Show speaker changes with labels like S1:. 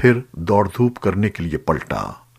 S1: फिर दौड़ धूप करने के लिए पलटा।